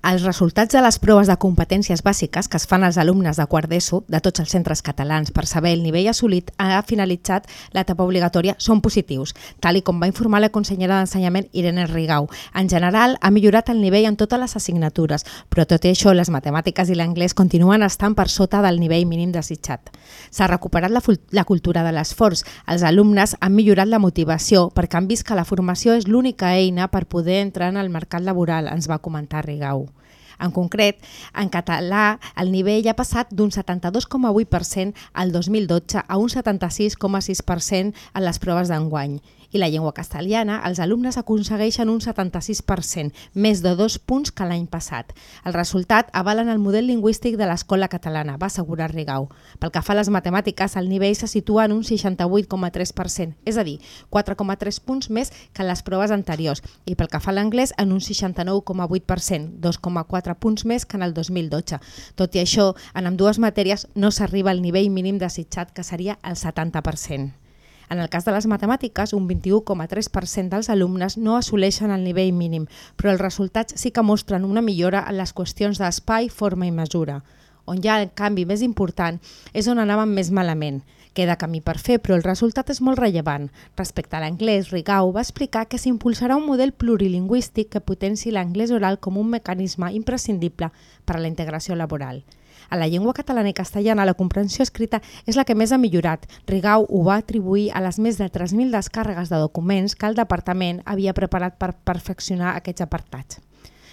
Els resultats de les proves de competències bàsiques que es fan als alumnes de quart d'ESO de tots els centres catalans per saber el nivell assolit ha finalitzat l'etapa obligatòria són positius, tal i com va informar la consellera d'Ensenyament Irene Rigau. En general, ha millorat el nivell en totes les assignatures, però tot i això, les matemàtiques i l'anglès continuen estant per sota del nivell mínim desitjat. S'ha recuperat la, la cultura de l'esforç. Els alumnes han millorat la motivació perquè han vist que la formació és l'única eina per poder entrar en el mercat laboral, ens va comentar Rigau. En concret, en català, el nivell ha passat d'un 72,8% al 2012 a un 76,6% en les proves d'enguany. I la llengua castellana, els alumnes aconsegueixen un 76%, més de dos punts que l'any passat. El resultat avalen el model lingüístic de l'escola catalana, va assegurar Rigau. Pel que fa a les matemàtiques, el nivell se situa en un 68,3%, és a dir, 4,3 punts més que en les proves anteriors, i pel que fa a l'anglès, en un 69,8%, 2,4 punts més que en el 2012. Tot i això, en amb dues matèries no s'arriba al nivell mínim desitjat, que seria el 70%. En el cas de les matemàtiques, un 21,3% dels alumnes no assoleixen el nivell mínim, però els resultats sí que mostren una millora en les qüestions d'espai, forma i mesura. On hi ha el canvi més important és on anàvem més malament. Queda camí per fer, però el resultat és molt rellevant. Respecte a l'anglès, Rigau va explicar que s'impulsarà un model plurilingüístic que potenci l'anglès oral com un mecanisme imprescindible per a la integració laboral. A la llengua catalana i castellana, la comprensió escrita és la que més ha millorat. Rigau ho va atribuir a les més de 3.000 descàrregues de documents que el departament havia preparat per perfeccionar aquests apartats.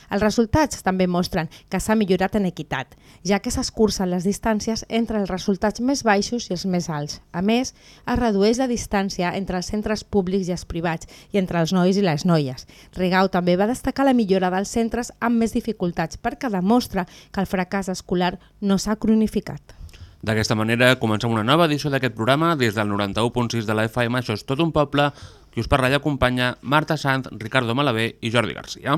Els resultats també mostren que s'ha millorat en equitat, ja que s'escurcen les distàncies entre els resultats més baixos i els més alts. A més, es redueix la distància entre els centres públics i els privats i entre els nois i les noies. Rigau també va destacar la millora dels centres amb més dificultats perquè demostra que el fracàs escolar no s'ha cronificat. D'aquesta manera, comencem una nova edició d'aquest programa des del 91.6 de la FM. Això és tot un poble. Qui us parla i acompanya Marta Sanz, Ricardo Malavé i Jordi Garcia.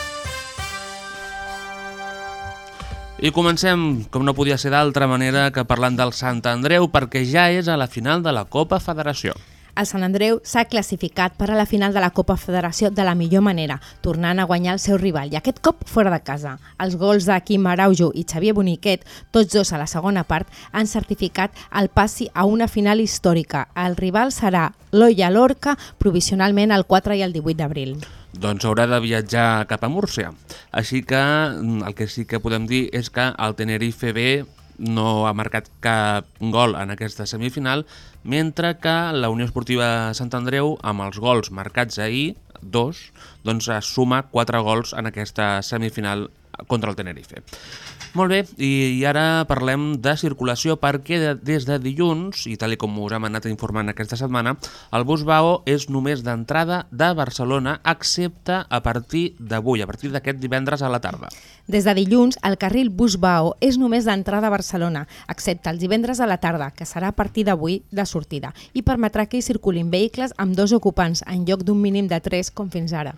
I comencem, com no podia ser d'altra manera, que parlant del Sant Andreu, perquè ja és a la final de la Copa Federació. El Sant Andreu s'ha classificat per a la final de la Copa Federació de la millor manera, tornant a guanyar el seu rival, i aquest cop fora de casa. Els gols de Quim Araujo i Xavier Boniquet, tots dos a la segona part, han certificat el passi a una final històrica. El rival serà l'Olla Lorca, provisionalment el 4 i el 18 d'abril. Doncs haurà de viatjar cap a Múrcia. Així que mm, el que sí que podem dir és que el Tenerife B no ha marcat cap gol en aquesta semifinal, mentre que la Unió Esportiva Sant Andreu, amb els gols marcats ahir, dos, doncs suma quatre gols en aquesta semifinal contra el Tenerife. Molt bé, i, ara parlem de circulació perquè de, des de dilluns, i tal com us hem anat informant aquesta setmana, el bus BAO és només d'entrada de Barcelona, excepte a partir d'avui, a partir d'aquest divendres a la tarda. Des de dilluns, el carril Busbao és només d'entrada a Barcelona, excepte els divendres a la tarda, que serà a partir d'avui de sortida, i permetrà que hi circulin vehicles amb dos ocupants en lloc d'un mínim de tres com fins ara.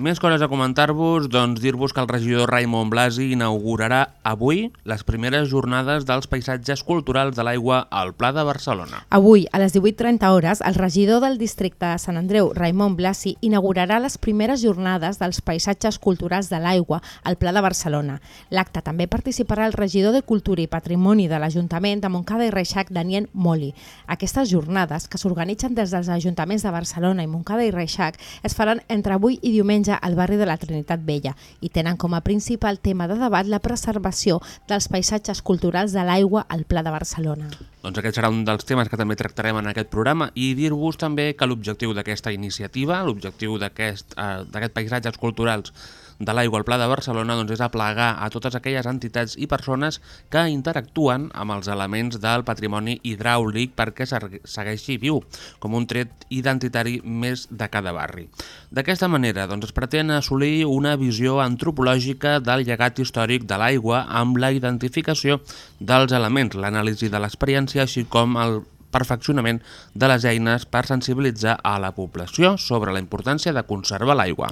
Més coses a comentar-vos, doncs dir-vos que el regidor Raimon Blasi inaugurarà avui les primeres jornades dels paisatges culturals de l'aigua al Pla de Barcelona. Avui, a les 18.30 hores, el regidor del districte de Sant Andreu, Raimon Blasi, inaugurarà les primeres jornades dels paisatges culturals de l'aigua al Pla de Barcelona. L'acte també participarà el regidor de Cultura i Patrimoni de l'Ajuntament de Montcada i Reixac, Daniel Moli. Aquestes jornades, que s'organitzen des dels ajuntaments de Barcelona i Montcada i Reixac, es faran entre avui i diumenge diumenge al barri de la Trinitat Vella i tenen com a principal tema de debat la preservació dels paisatges culturals de l'aigua al Pla de Barcelona. Doncs aquest serà un dels temes que també tractarem en aquest programa i dir-vos també que l'objectiu d'aquesta iniciativa, l'objectiu d'aquest eh, paisatges culturals de l'aigua al Pla de Barcelona doncs és aplegar a totes aquelles entitats i persones que interactuen amb els elements del patrimoni hidràulic perquè segueixi viu, com un tret identitari més de cada barri. D'aquesta manera doncs, es pretén assolir una visió antropològica del llegat històric de l'aigua amb la identificació dels elements, l'anàlisi de l'experiència, així com el perfeccionament de les eines per sensibilitzar a la població sobre la importància de conservar l'aigua.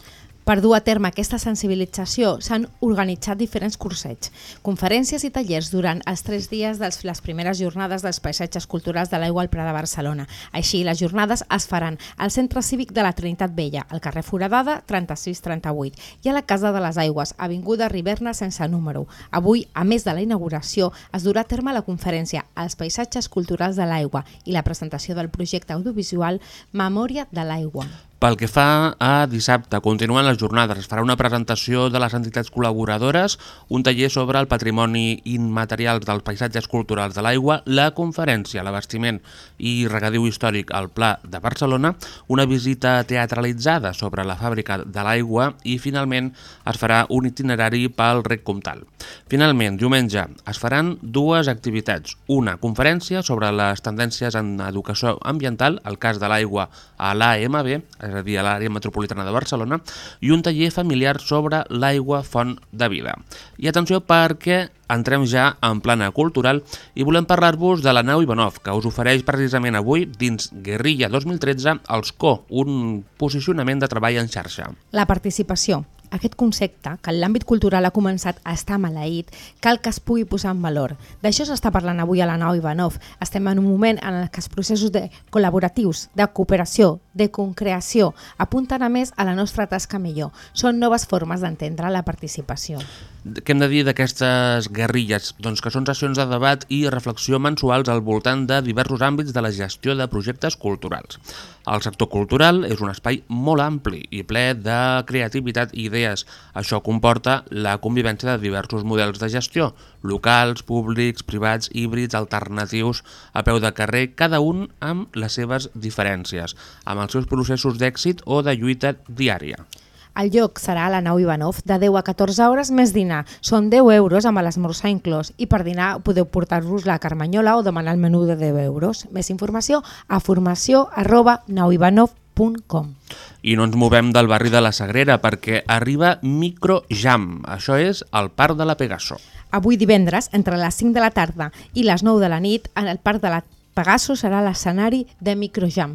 Per dur a terme aquesta sensibilització s'han organitzat diferents cursets, conferències i tallers durant els tres dies de les primeres jornades dels paisatges culturals de l'aigua al Pla de Barcelona. Així, les jornades es faran al Centre Cívic de la Trinitat Vella, al carrer Foradada 3638 i a la Casa de les Aigües, Avinguda Riberna sense número. Avui, a més de la inauguració, es durà a terme la conferència Els paisatges culturals de l'aigua i la presentació del projecte audiovisual Memòria de l'aigua. Pel que fa a dissabte, continuen les jornades. Es farà una presentació de les entitats col·laboradores, un taller sobre el patrimoni immaterial dels paisatges culturals de l'aigua, la conferència, l'abastiment i regadiu històric al Pla de Barcelona, una visita teatralitzada sobre la fàbrica de l'aigua i, finalment, es farà un itinerari pel Rec Comtal. Finalment, diumenge, es faran dues activitats. Una conferència sobre les tendències en educació ambiental, el cas de l'aigua a l'AMB, és a dir, a l'àrea metropolitana de Barcelona, i un taller familiar sobre l'aigua font de vida. I atenció perquè entrem ja en plana cultural i volem parlar-vos de la nau Ivanov, que us ofereix precisament avui, dins Guerrilla 2013, els CO, un posicionament de treball en xarxa. La participació. Aquest concepte, que l'àmbit cultural ha començat a estar maleït, cal que es pugui posar en valor. D'això s'està parlant avui a la nau Ivanov. Estem en un moment en què els processos de col·laboratius, de cooperació, de concreació, apunten a més a la nostra tasca millor. Són noves formes d'entendre la participació. Què hem de dir d'aquestes guerrilles? Doncs que són sessions de debat i reflexió mensuals al voltant de diversos àmbits de la gestió de projectes culturals. El sector cultural és un espai molt ampli i ple de creativitat i idees. Això comporta la convivència de diversos models de gestió, locals, públics, privats, híbrids, alternatius, a peu de carrer, cada un amb les seves diferències, amb els seus processos d'èxit o de lluita diària. El lloc serà a la nau Ivanov, de 10 a 14 hores més dinar. Són 10 euros amb l'esmorzar inclòs i per dinar podeu portar-vos la carmanyola o demanar el menú de 10 euros. Més informació a formació arroba nauivanov.com. I no ens movem del barri de la Sagrera perquè arriba Microjam. Això és el Parc de la Pegaso. Avui divendres, entre les 5 de la tarda i les 9 de la nit, en el Parc de la Pegaso serà l'escenari de Microjam.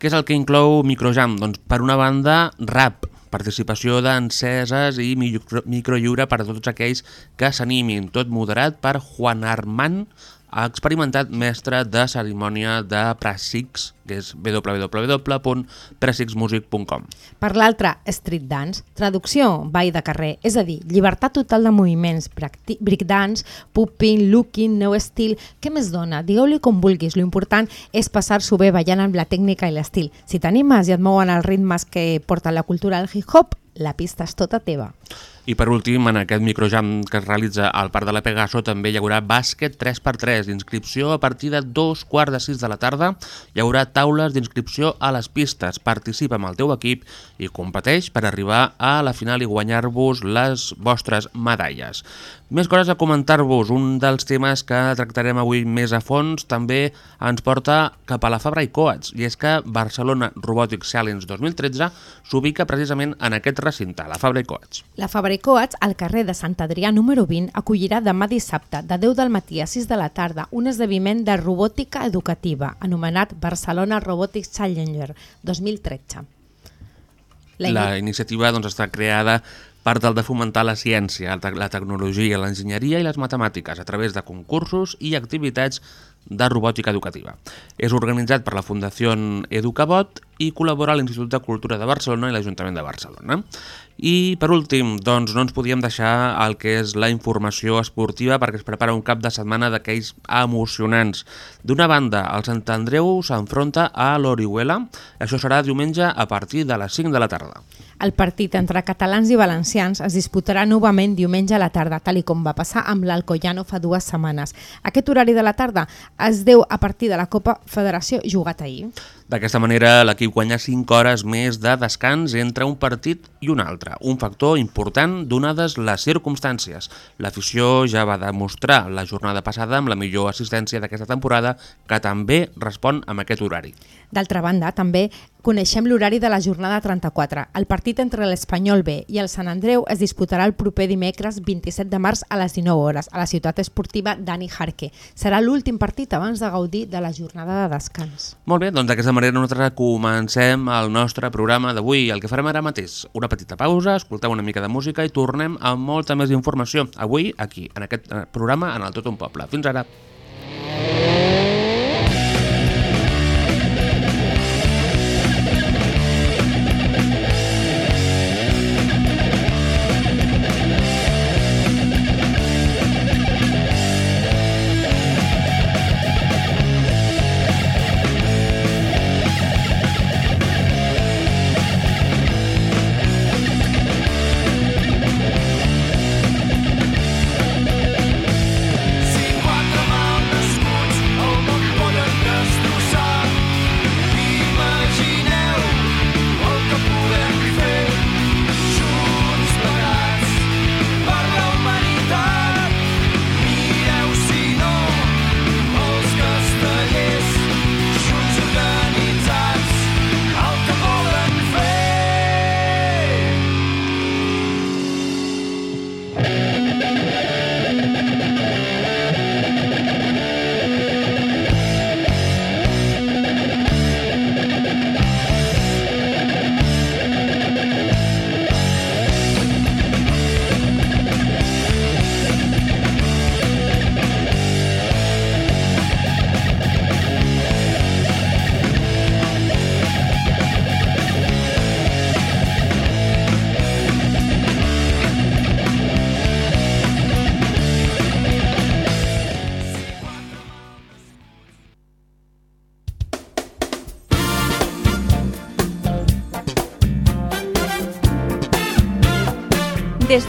Què és el que inclou Microjam? Doncs, per una banda, rap, participació d'enceses i micro, microlliure per a tots aquells que s'animin, tot moderat per Juan Armand, experimentat mestre de cerimònia de Prasix, que és www.prasixmusic.com. Per l'altra, street dance, traducció, ball de carrer, és a dir, llibertat total de moviments, breakdance, popping, looking, nou estil, què més dona? Digueu-li com vulguis, important és passar-s'ho bé ballant amb la tècnica i l'estil. Si t'animes i et mouen els ritmes que porta la cultura del hip-hop, la pista és tota teva. I per últim, en aquest microjam que es realitza al Parc de la Pegaso també hi haurà bàsquet 3x3 d'inscripció a partir de dos quarts de sis de la tarda. Hi haurà taules d'inscripció a les pistes. Participa amb el teu equip i competeix per arribar a la final i guanyar-vos les vostres medalles. Més coses a comentar-vos. Un dels temes que tractarem avui més a fons també ens porta cap a la Fabra i Coats i és que Barcelona Robotics Challenge 2013 s'ubica precisament en aquest recinte, la Fabra i Coats. La Fabra i Coats, al carrer de Sant Adrià número 20, acollirà demà dissabte, de 10 del matí a 6 de la tarda, un esdeveniment de robòtica educativa, anomenat Barcelona Robotics Challenger 2013. La, La iniciativa doncs, està creada per tal de fomentar la ciència, la tecnologia, l'enginyeria i les matemàtiques a través de concursos i activitats de robòtica educativa. És organitzat per la Fundació Educabot i col·labora l'Institut de Cultura de Barcelona i l'Ajuntament de Barcelona. I per últim, doncs no ens podíem deixar el que és la informació esportiva perquè es prepara un cap de setmana d'aquells emocionants. D'una banda, el Sant Andreu s'enfronta a l'Orihuela. Això serà diumenge a partir de les 5 de la tarda. El partit entre catalans i valencians es disputarà novament diumenge a la tarda, tal i com va passar amb l'Alcoyano fa dues setmanes. Aquest horari de la tarda es deu a partir de la Copa Federació jugat ahir. D'aquesta manera, l'equip guanya 5 hores més de descans entre un partit i un altre, un factor important donades les circumstàncies. L'afició ja va demostrar la jornada passada amb la millor assistència d'aquesta temporada, que també respon amb aquest horari. D'altra banda, també coneixem l'horari de la jornada 34. El partit entre l'Espanyol B i el Sant Andreu es disputarà el proper dimecres 27 de març a les 19 hores a la ciutat esportiva Dani Jarque. Serà l'últim partit abans de gaudir de la jornada de descans. Molt bé, doncs d'aquesta manera nosaltres comencem el nostre programa d'avui. El que farem ara mateix, una petita pausa, escoltem una mica de música i tornem amb molta més informació. Avui, aquí, en aquest eh, programa, en el Tot un Poble. Fins ara.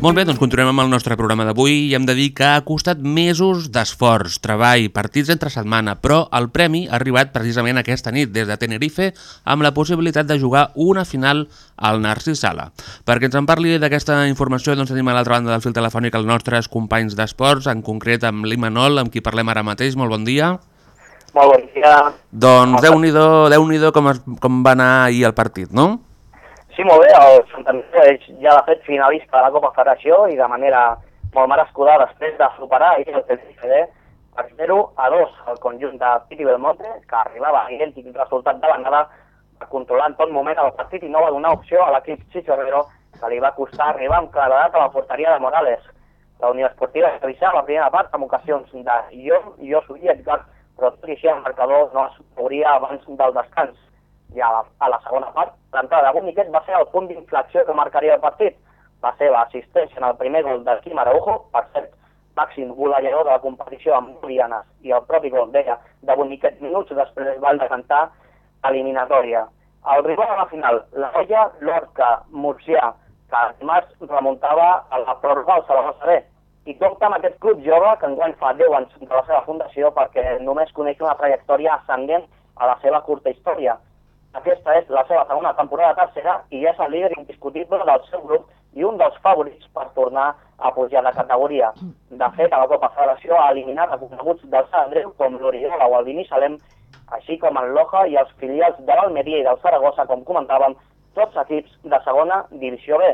Molt bé, doncs continuem amb el nostre programa d'avui i hem de dir que ha costat mesos d'esforç, treball, partits entre setmana, però el premi ha arribat precisament aquesta nit des de Tenerife amb la possibilitat de jugar una final al Narcís Sala. Perquè ens en parli d'aquesta informació doncs tenim a l'altra banda del fil telefònic els nostres companys d'esports, en concret amb l'Imanol, amb qui parlem ara mateix. Molt bon dia. Molt bon dia. Doncs déu-n'hi-do déu com, es, com va anar ahir el partit, no? Sí, molt bé, el Sant Andreu és ja de fet finalista de la Copa Federació i de manera molt merescuda després de superar ahir el TCD per 0 a 2 al conjunt de Piti Belmonte, que arribava a idèntic resultat de l'anada, va controlar en tot moment el partit i no va donar opció a l'equip Chichorrero, que li va costar arribar amb claredat a la porteria de Morales. La Unió Esportiva es revisava la primera part amb ocasions de Ion, Josu i Edgar, però tot i així el marcador no es obria abans del descans. I a la, a la segona part, l'entrada de Boniquet va ser el punt d'inflexió que marcaria el partit. La seva assistència en el primer gol de Quim Araujo, per cert, màxim golejador de la competició amb Murianes, i el propi gol deia de Boniquet minuts després van decantar eliminatòria. El rival a la final, la Olla Lorca Murcià, que dimarts remuntava a la pròrroga al Saragossa B. I compta amb aquest club jove que enguany fa 10 anys de la seva fundació perquè només coneix una trajectòria ascendent a la seva curta història. Aquesta és la seva segona temporada tercera i és el líder indiscutible del seu grup i un dels favorits per tornar a pujar de categoria. De fet, a la Copa Federació ha eliminat a coneguts del Sant Andreu com l'Oriola o el Binissalem, així com el Loja i els filials de l'Almeria i del Saragossa, com comentàvem, tots equips de segona divisió B.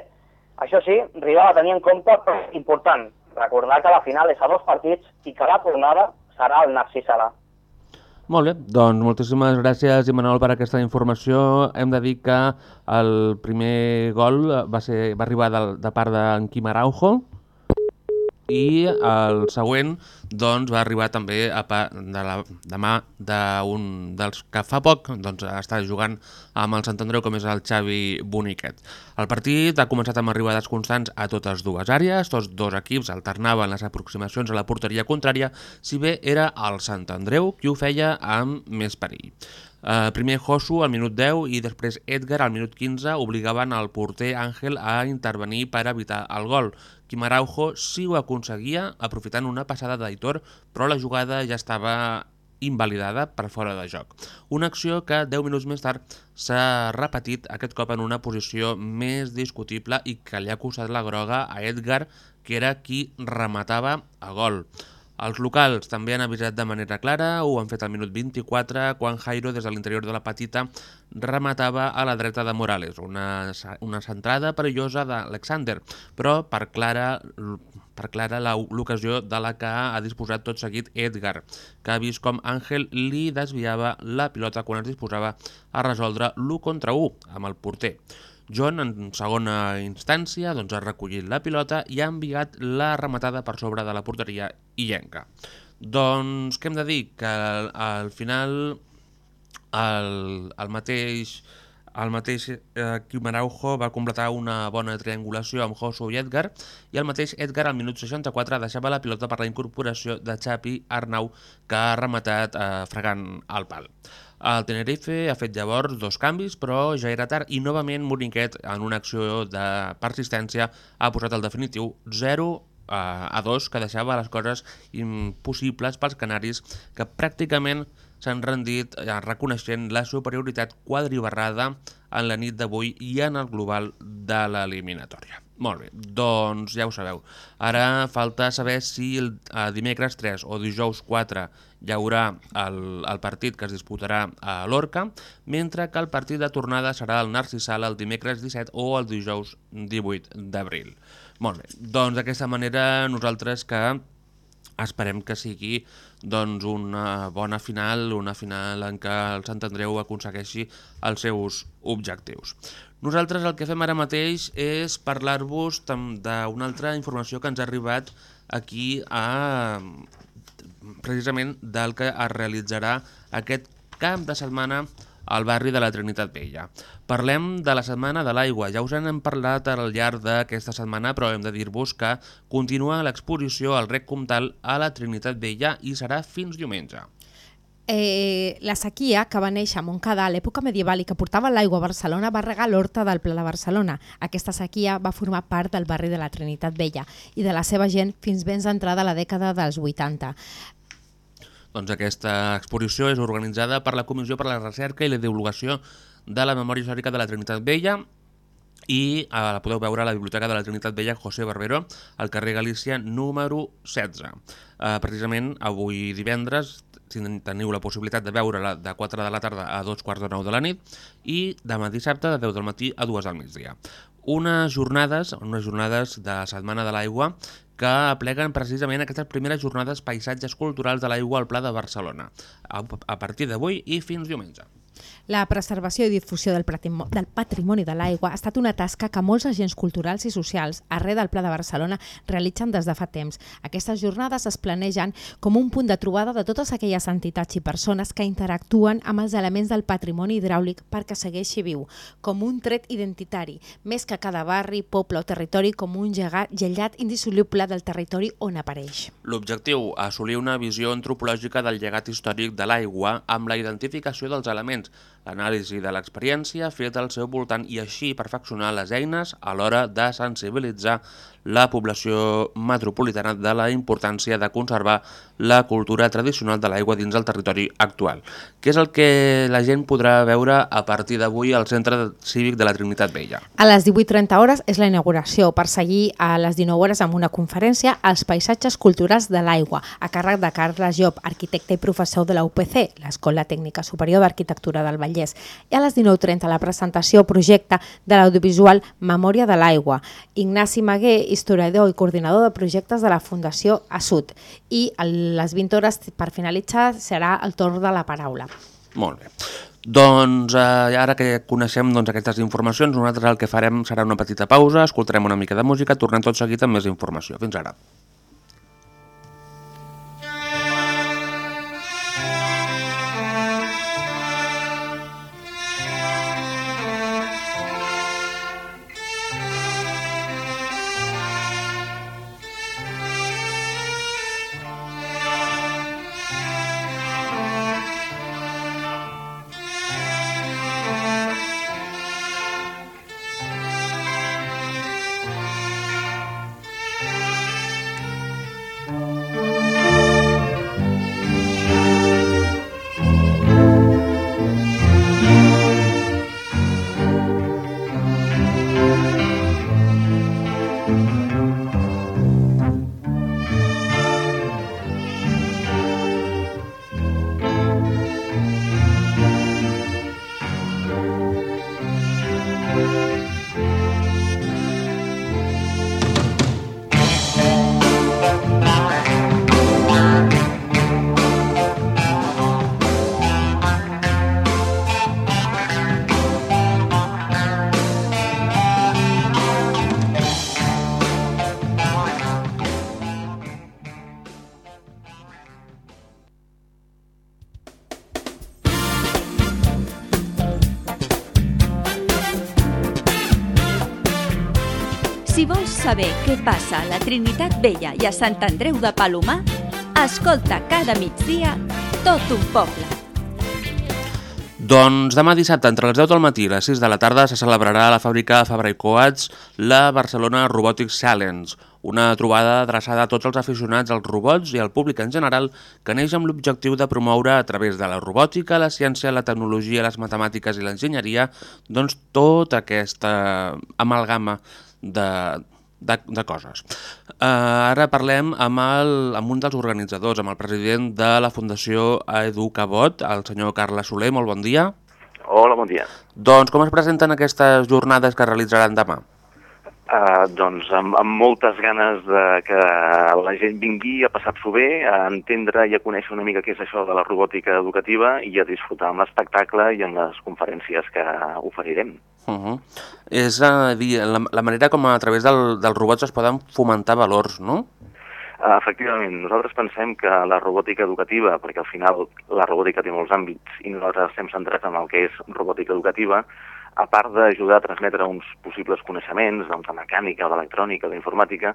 Això sí, rival a tenir en compte, però important, recordar que la final és a dos partits i que la tornada serà el Narcís Sala. Molt bé, doncs moltíssimes gràcies, Imanol, per aquesta informació. Hem de dir que el primer gol va, ser, va arribar de, de part d'en Quim Araujo, i el següent doncs, va arribar també a pa, de la, de mà d'un dels que fa poc doncs, està jugant amb el Sant Andreu com és el Xavi Boniquet. El partit ha començat amb arribades constants a totes dues àrees, tots dos equips alternaven les aproximacions a la porteria contrària, si bé era el Sant Andreu qui ho feia amb més perill. Uh, primer Josu al minut 10 i després Edgar al minut 15 obligaven el porter Àngel a intervenir per evitar el gol. Quim Araujo sí ho aconseguia aprofitant una passada d'Aitor, però la jugada ja estava invalidada per fora de joc. Una acció que 10 minuts més tard s'ha repetit aquest cop en una posició més discutible i que li ha acusat la groga a Edgar, que era qui rematava a gol. Els locals també han avisat de manera clara, ho han fet al minut 24, quan Jairo, des de l'interior de la petita, rematava a la dreta de Morales, una, una centrada perillosa d'Alexander, però per clara, per clara l'ocasió de la que ha disposat tot seguit Edgar, que ha vist com Àngel li desviava la pilota quan es disposava a resoldre l'1 contra 1 amb el porter. John, en segona instància, doncs, ha recollit la pilota i ha enviat la rematada per sobre de la porteria illenca. Doncs què hem de dir? Que al, al final el, el mateix el mateix eh, Quim Araujo va completar una bona triangulació amb Josu i Edgar i el mateix Edgar al minut 64 deixava la pilota per la incorporació de Xapi Arnau que ha rematat eh, fregant al pal. El Tenerife ha fet llavors dos canvis, però ja era tard i novament Moniquet, en una acció de persistència, ha posat el definitiu 0 a 2, que deixava les coses impossibles pels canaris, que pràcticament s'han rendit eh, reconeixent la superioritat quadribarrada en la nit d'avui i en el global de l'eliminatòria. Molt bé, doncs ja ho sabeu. Ara falta saber si el eh, dimecres 3 o dijous 4 hi haurà el, el partit que es disputarà a l'Orca, mentre que el partit de tornada serà el Narcisal el dimecres 17 o el dijous 18 d'abril. Molt bé, doncs d'aquesta manera nosaltres que esperem que sigui doncs, una bona final, una final en què el Sant Andreu aconsegueixi els seus objectius. Nosaltres el que fem ara mateix és parlar-vos d'una altra informació que ens ha arribat aquí a precisament del que es realitzarà aquest camp de setmana al barri de la Trinitat Vella. Parlem de la Setmana de l'Aigua. Ja us en hem parlat al llarg d'aquesta setmana, però hem de dir-vos que continua l'exposició al Rec Comtal a la Trinitat Vella i serà fins diumenge. Eh, la sequia que va néixer a Montcada a l'època medieval i que portava l'aigua a Barcelona va regar l'horta del Pla de Barcelona. Aquesta sequia va formar part del barri de la Trinitat Vella i de la seva gent fins ben entrada a la dècada dels 80. Doncs aquesta exposició és organitzada per la Comissió per la Recerca i la Divulgació de la Memòria Històrica de la Trinitat Vella i eh, la podeu veure a la Biblioteca de la Trinitat Vella José Barbero, al carrer Galícia número 16. Eh, precisament avui divendres teniu la possibilitat de veure-la de 4 de la tarda a 2 quarts de 9 de la nit i demà dissabte de 10 del matí a 2 del migdia. Unes jornades, unes jornades de Setmana de l'Aigua que apleguen precisament aquestes primeres jornades paisatges culturals de l'aigua al Pla de Barcelona, a, a partir d'avui i fins diumenge. La preservació i difusió del del patrimoni de l'aigua ha estat una tasca que molts agents culturals i socials arreu del Pla de Barcelona realitzen des de fa temps. Aquestes jornades es planegen com un punt de trobada de totes aquelles entitats i persones que interactuen amb els elements del patrimoni hidràulic perquè segueixi viu, com un tret identitari, més que cada barri, poble o territori com un llegat, indissoluble del territori on apareix. L'objectiu, assolir una visió antropològica del llegat històric de l'aigua amb la identificació dels elements, l'anàlisi de l'experiència feta al seu voltant i així perfeccionar les eines a l'hora de sensibilitzar la població metropolitana de la importància de conservar la cultura tradicional de l'aigua dins el territori actual, que és el que la gent podrà veure a partir d'avui al Centre Cívic de la Trinitat Vella. A les 18.30 hores és la inauguració per seguir a les 19 hores amb una conferència als paisatges culturals de l'aigua, a càrrec de Carles Job, arquitecte i professor de la UPC, l'Escola Tècnica Superior d'Arquitectura del Vall Granollers. I a les 19.30 la presentació projecte de l'audiovisual Memòria de l'Aigua. Ignasi Maguer, historiador i coordinador de projectes de la Fundació Assut. I a les 20 hores, per finalitzar, serà el torn de la paraula. Molt bé. Doncs eh, ara que coneixem doncs, aquestes informacions, nosaltres el que farem serà una petita pausa, escoltarem una mica de música, tornem tot seguit amb més informació. Fins ara. Saber què passa a la Trinitat Vella i a Sant Andreu de Palomar, escolta cada migdia tot un poble. Doncs demà dissabte, entre les 10 del matí i les 6 de la tarda, se celebrarà a la fàbrica Fabra i Coats la Barcelona Robotics Challenge, una trobada adreçada a tots els aficionats als robots i al públic en general que neix amb l'objectiu de promoure a través de la robòtica, la ciència, la tecnologia, les matemàtiques i l'enginyeria, doncs tota aquesta amalgama de, de, de coses. Uh, ara parlem amb, el, amb un dels organitzadors, amb el president de la Fundació Educabot, el senyor Carles Soler. Molt bon dia. Hola, bon dia. Doncs com es presenten aquestes jornades que realitzaran demà? Uh, doncs amb, amb moltes ganes de que la gent vingui a passar-s'ho bé, a entendre i a conèixer una mica què és això de la robòtica educativa i a disfrutar amb l'espectacle i amb les conferències que oferirem. Uh -huh. És a dir, la, la manera com a través del, dels robots es poden fomentar valors, no? Uh, efectivament, nosaltres pensem que la robòtica educativa, perquè al final la robòtica té molts àmbits i nosaltres estem centrats en el que és robòtica educativa, a part d'ajudar a transmetre uns possibles coneixements doncs, de mecànica, d'electrònica, d'informàtica,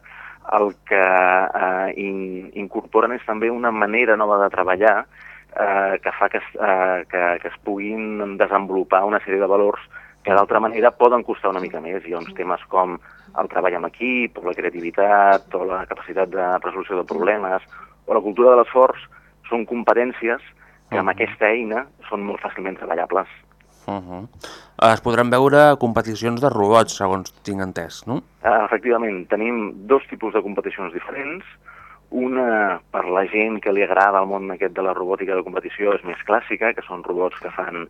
el que eh, in, incorporen és també una manera nova de treballar eh, que fa que eh, que, que es puguin desenvolupar una sèrie de valors que d'altra manera poden costar una mica més. Hi ha uns temes com el treball amb equip, o la creativitat, o la capacitat de resolució de problemes, o la cultura de l'esforç, són competències que amb aquesta eina són molt fàcilment treballables. Uh -huh. Es podran veure competicions de robots, segons tinc entès, no? Uh, efectivament, tenim dos tipus de competicions diferents. Una, per la gent que li agrada el món aquest de la robòtica de competició, és més clàssica, que són robots que fan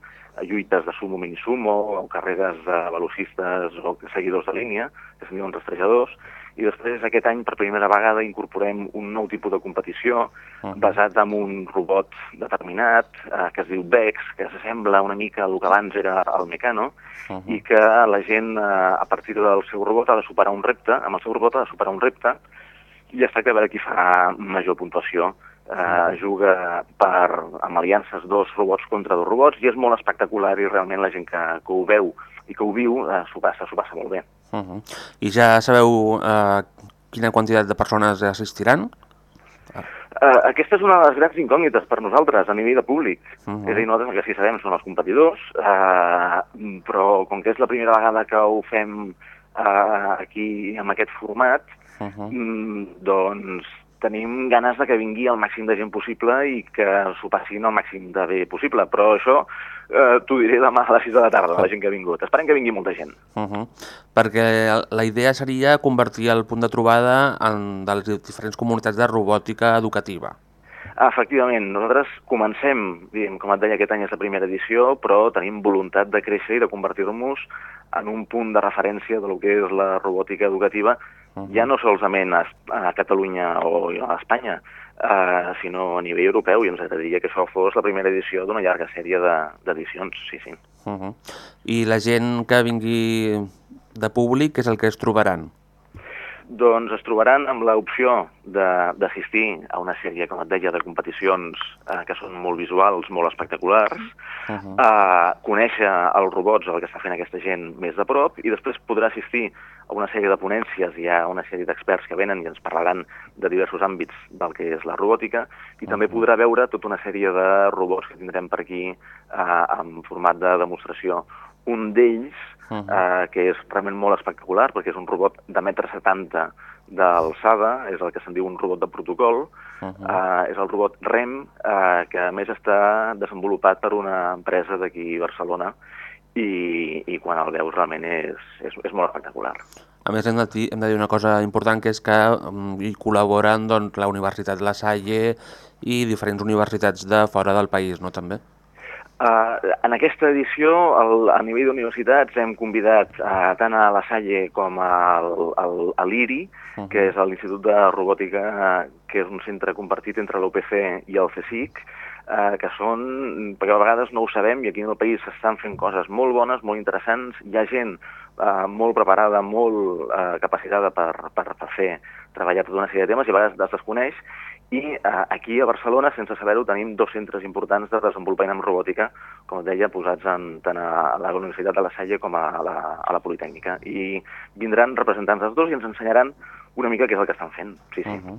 lluites de sumo mini-sumo, o carreres de velocistes o seguidors de línia, que se'n diuen rastrejadors, i després aquest any per primera vegada incorporem un nou tipus de competició basat en un robot determinat eh, que es diu Vex, que s'assembla una mica al que abans era el Mecano, Uh-huh. i que la gent eh, a partir del seu robot ha de superar un repte, amb el seu robot ha de superar un repte, i es tracta de veure qui fa major puntuació. Eh, juga per, amb aliances dos robots contra dos robots i és molt espectacular i realment la gent que, que ho veu i que ho viu eh, s'ho passa, passa molt bé. Uh -huh. I ja sabeu uh, quina quantitat de persones assistiran? Uh, aquesta és una de les grans incògnites per nosaltres a nivell de públic. Uh Mhm. -huh. És a dir, nosaltres el que sí sabem són els competidors, uh, però com que és la primera vegada que ho fem uh, aquí amb aquest format, Uh -huh. mm, doncs tenim ganes de que vingui el màxim de gent possible i que s'ho passin el màxim de bé possible, però això eh, t'ho diré demà a les 6 de la tarda, la gent que ha vingut. Esperem que vingui molta gent. Uh -huh. Perquè la idea seria convertir el punt de trobada en, de les diferents comunitats de robòtica educativa. Efectivament, nosaltres comencem, diguem, com et deia, aquest any és la primera edició, però tenim voluntat de créixer i de convertir-nos en un punt de referència de lo que és la robòtica educativa, uh -huh. ja no solament a, a Catalunya o a Espanya, eh, sinó a nivell europeu, i ens agradaria que això fos la primera edició d'una llarga sèrie de- d'edicions, sí, sí. Uh -huh. I la gent que vingui de públic, és el que es trobaran? Doncs es trobaran amb l'opció de- d'assistir a una sèrie, com et deia, de competicions eh, que són molt visuals, molt espectaculars, Uh -huh. a conèixer els robots, el que està fent aquesta gent més de prop, i després podrà assistir a una sèrie de ponències, hi ha una sèrie d'experts que venen i ens parlaran de diversos àmbits del que és la robòtica, i també podrà veure tota una sèrie de robots que tindrem per aquí eh, en format de demostració. Un d'ells, Uh -huh. eh, que és realment molt espectacular, perquè és un robot de metre 70 d'alçada, és el que se'n diu un robot de protocol, Uh -huh. Uh, és el robot REM, uh, que a més està desenvolupat per una empresa d'aquí a Barcelona i, i quan el veus realment és, és, és molt espectacular. A més, hem de, dir, hem de dir una cosa important, que és que mm, hi col·laboren doncs, la Universitat La Salle i diferents universitats de fora del país, no, també? Uh, en aquesta edició, el, a nivell d'universitats, hem convidat uh, tant a la Salle com al, al, a l'IRI, Uh -huh. que és l'Institut de Robòtica, uh, que és un centre compartit entre l'UPC i el CSIC, uh, que són, perquè a vegades no ho sabem, i aquí en el país s'estan fent coses molt bones, molt interessants, hi ha gent uh, molt preparada, molt uh, capacitada per, per, per fer treballar tota una sèrie de temes, i a vegades es desconeix, i eh, aquí a Barcelona, sense saber-ho, tenim dos centres importants de desenvolupament en robòtica, com et deia, posats en, tant a la Universitat de la Salle com a la, a la Politècnica. I vindran representants dels dos i ens ensenyaran una mica què és el que estan fent. Sí, sí. Uh -huh.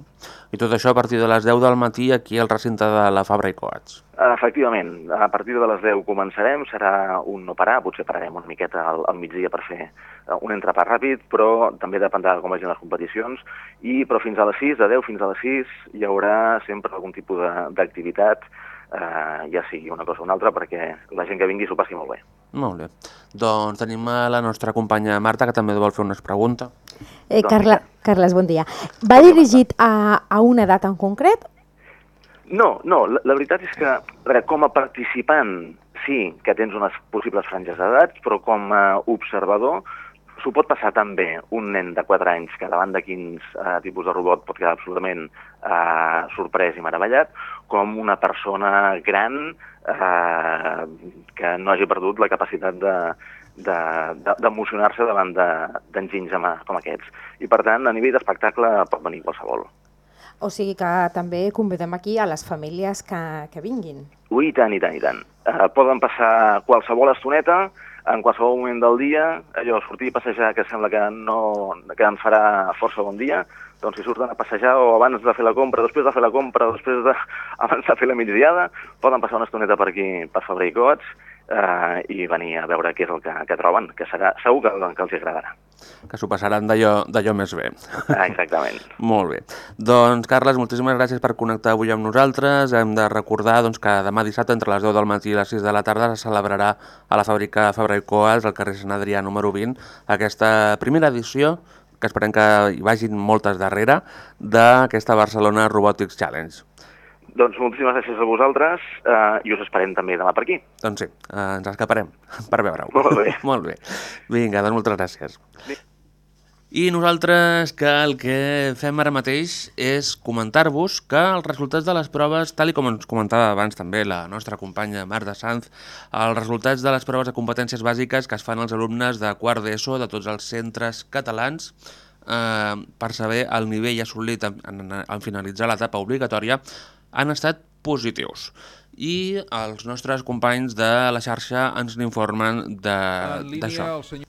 I tot això a partir de les 10 del matí aquí al recinte de la Fabra i Coats. Efectivament, a partir de les 10 començarem, serà un no parar, potser pararem una miqueta al, al migdia per fer eh, un entrepà ràpid, però també dependrà de com vagin les competicions, i però fins a les 6, de 10 fins a les 6, hi haurà sempre algun tipus de- d'activitat, eh, ja sigui una cosa o una altra, perquè la gent que vingui s'ho passi molt bé. Molt bé. Doncs tenim a la nostra companya Marta, que també vol fer unes preguntes. Eh, Doncs Carla. Carles, bon dia. Va dirigit a, a una edat en concret? No, no, la, la veritat és que, veure, com a participant, sí que tens unes possibles franges d'edats, però com a observador s'ho pot passar també un nen de 4 anys que davant de quins eh, tipus de robot pot quedar absolutament eh, sorprès i meravellat, com una persona gran eh, que no hagi perdut la capacitat de de- de- d'emocionar-se davant de- d'enginys de, com aquests. I per tant, a nivell d'espectacle pot venir qualsevol. O sigui que també convidem aquí a les famílies que, que vinguin. Ui, i tant, i tant, i tant. Uh, poden passar qualsevol estoneta, en qualsevol moment del dia, allò, sortir a passejar que sembla que no que ens farà força bon dia, doncs si surten a passejar o abans de fer la compra, després de fer la compra, després de, abans de fer la migdiada, poden passar una estoneta per aquí, per Fabra i Coats, eh, i venir a veure què és el que, que troben, que serà, segur que, que els agradarà. Que s'ho passaran d'allò més bé. Ah, exactament. Molt bé. Doncs, Carles, moltíssimes gràcies per connectar avui amb nosaltres. Hem de recordar doncs, que demà dissabte, entre les 10 del matí i les 6 de la tarda, se celebrarà a la fàbrica Fabra i Coats, al carrer Sant Adrià número 20, aquesta primera edició, que esperem que hi vagin moltes darrere, d'aquesta Barcelona Robotics Challenge. Doncs moltíssimes gràcies a vosaltres eh, i us esperem també demà per aquí. Doncs sí, eh, ens escaparem per veure-ho. Molt bé. Molt bé. Vinga, doncs moltes gràcies. I nosaltres que el que fem ara mateix és comentar-vos que els resultats de les proves, tal i com ens comentava abans també la nostra companya Marta Sanz, els resultats de les proves de competències bàsiques que es fan als alumnes de quart d'ESO de tots els centres catalans eh, per saber el nivell assolit en, en, en finalitzar l'etapa obligatòria han estat positius. I els nostres companys de la xarxa ens n'informen en de- línia d'això. el senyor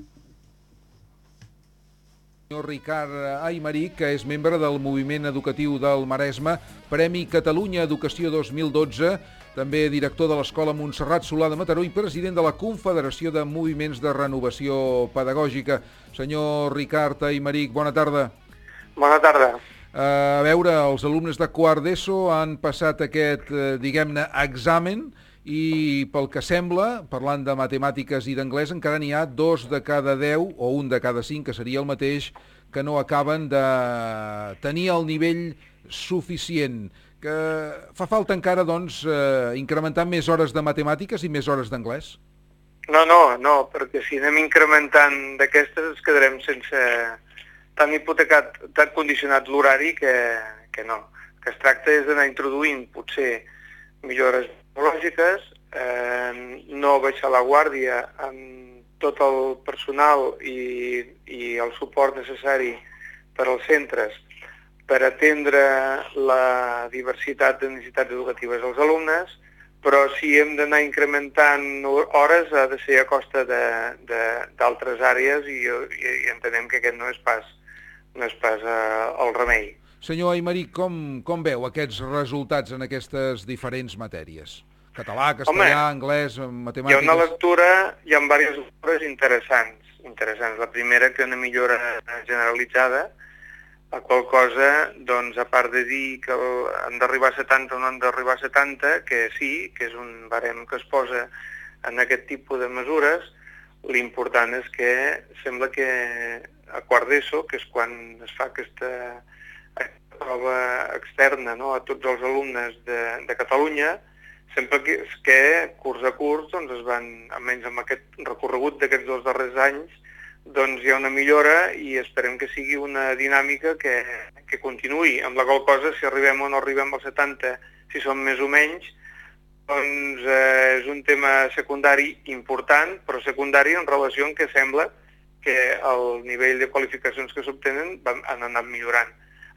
senyor Ricard Aymeric, que és membre del Moviment Educatiu del Maresme, Premi Catalunya Educació 2012, també director de l'Escola Montserrat Solà de Mataró i president de la Confederació de Moviments de Renovació Pedagògica. Senyor Ricard Aymeric, bona tarda. Bona tarda. A veure, els alumnes de quart d'ESO han passat aquest, eh, diguem-ne, examen i pel que sembla, parlant de matemàtiques i d'anglès, encara n'hi ha dos de cada deu, o un de cada cinc, que seria el mateix, que no acaben de tenir el nivell suficient? Que fa falta encara doncs, eh, incrementar més hores de matemàtiques i més hores d'anglès? No, no, no, perquè si anem incrementant d'aquestes ens quedarem sense tan hipotecat, tan condicionat l'horari que, que no. Que es tracta és d'anar introduint potser millores tecnològiques, eh, no baixar la guàrdia amb tot el personal i, i el suport necessari per als centres per atendre la diversitat de necessitats educatives dels alumnes, però si hem d'anar incrementant hores ha de ser a costa d'altres àrees i, i, i entenem que aquest no és pas, no és pas eh, el remei. Senyor Aymeric, com, com veu aquests resultats en aquestes diferents matèries? Català, castellà, Home, anglès, Hi ha matemàtiques... una lectura, hi ha diverses lectures interessants, interessants. La primera, que una millora generalitzada, la qual cosa, doncs, a part de dir que el- han d'arribar a 70 o no han d'arribar a 70, que sí, que és un barem que es posa en aquest tipus de mesures, l'important és que sembla que a quart d'ESO, que és quan es fa aquesta, prova externa no, a tots els alumnes de, de Catalunya, sempre que, que curs a curs doncs es van, almenys amb aquest recorregut d'aquests dos darrers anys, doncs hi ha una millora i esperem que sigui una dinàmica que, que continuï. Amb la qual cosa, si arribem o no arribem als 70, si som més o menys, doncs eh, és un tema secundari important, però secundari en relació amb que sembla que el nivell de qualificacions que s'obtenen van- han anat millorant.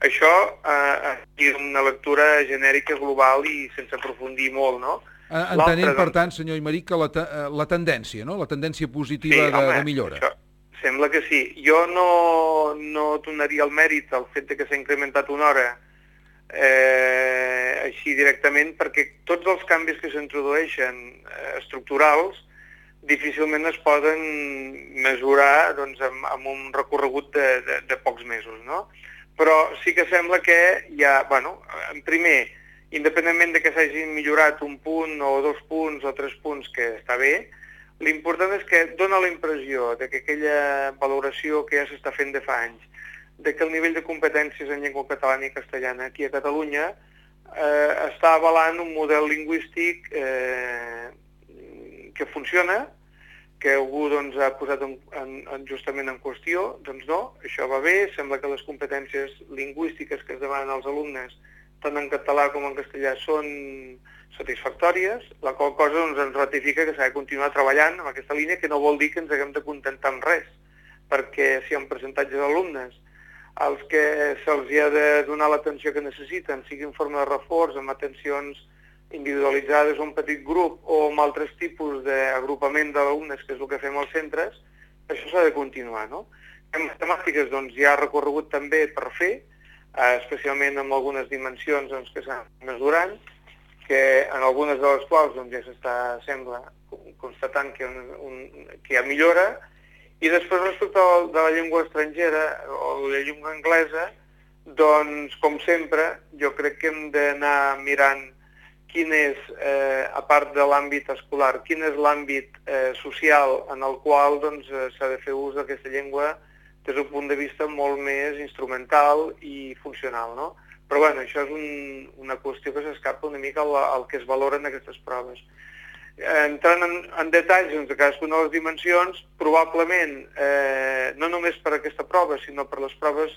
Això eh, és una lectura genèrica global i sense aprofundir molt, no? Entenent, L'altre, per doncs, tant, senyor Aymeric, que la, eh, la tendència, no? la tendència positiva de, home, de millora. Això, sembla que sí. Jo no, no donaria el mèrit al fet que s'ha incrementat una hora eh, així directament, perquè tots els canvis que s'introdueixen eh, estructurals difícilment es poden mesurar doncs, amb, amb un recorregut de, de, de pocs mesos, no? Però sí que sembla que hi ha, bueno, en primer, independentment de que s'hagin millorat un punt o dos punts o tres punts, que està bé, l'important és que dona la impressió de que aquella valoració que ja s'està fent de fa anys, de que el nivell de competències en llengua catalana i castellana aquí a Catalunya eh, està avalant un model lingüístic eh, que funciona, que algú doncs, ha posat en, en, en, justament en qüestió, doncs no, això va bé, sembla que les competències lingüístiques que es demanen als alumnes, tant en català com en castellà, són satisfactòries, la qual cosa doncs, ens ratifica que s'ha de continuar treballant en aquesta línia, que no vol dir que ens haguem de contentar amb res, perquè si hi ha un percentatge d'alumnes als que se'ls ha de donar l'atenció que necessiten, sigui en forma de reforç, amb atencions individualitzades un petit grup o amb altres tipus d'agrupament d'alumnes, que és el que fem als centres, això s'ha de continuar, no? En matemàtiques doncs, hi ha recorregut també per fer, eh, especialment amb algunes dimensions doncs, que s'han mesurant, que en algunes de les quals doncs, ja s'està, sembla, constatant que, un, un, que hi ha millora, i després respecte de la llengua estrangera o la llengua anglesa, doncs, com sempre, jo crec que hem d'anar mirant quin és, eh, a part de l'àmbit escolar, quin és l'àmbit eh, social en el qual doncs, eh, s'ha de fer ús d'aquesta llengua des d'un punt de vista molt més instrumental i funcional. No? Però bueno, això és un, una qüestió que s'escapa una mica al, al que es valoren aquestes proves. Eh, entrant en, en detalls doncs, de cadascuna de les dimensions, probablement, eh, no només per aquesta prova, sinó per les proves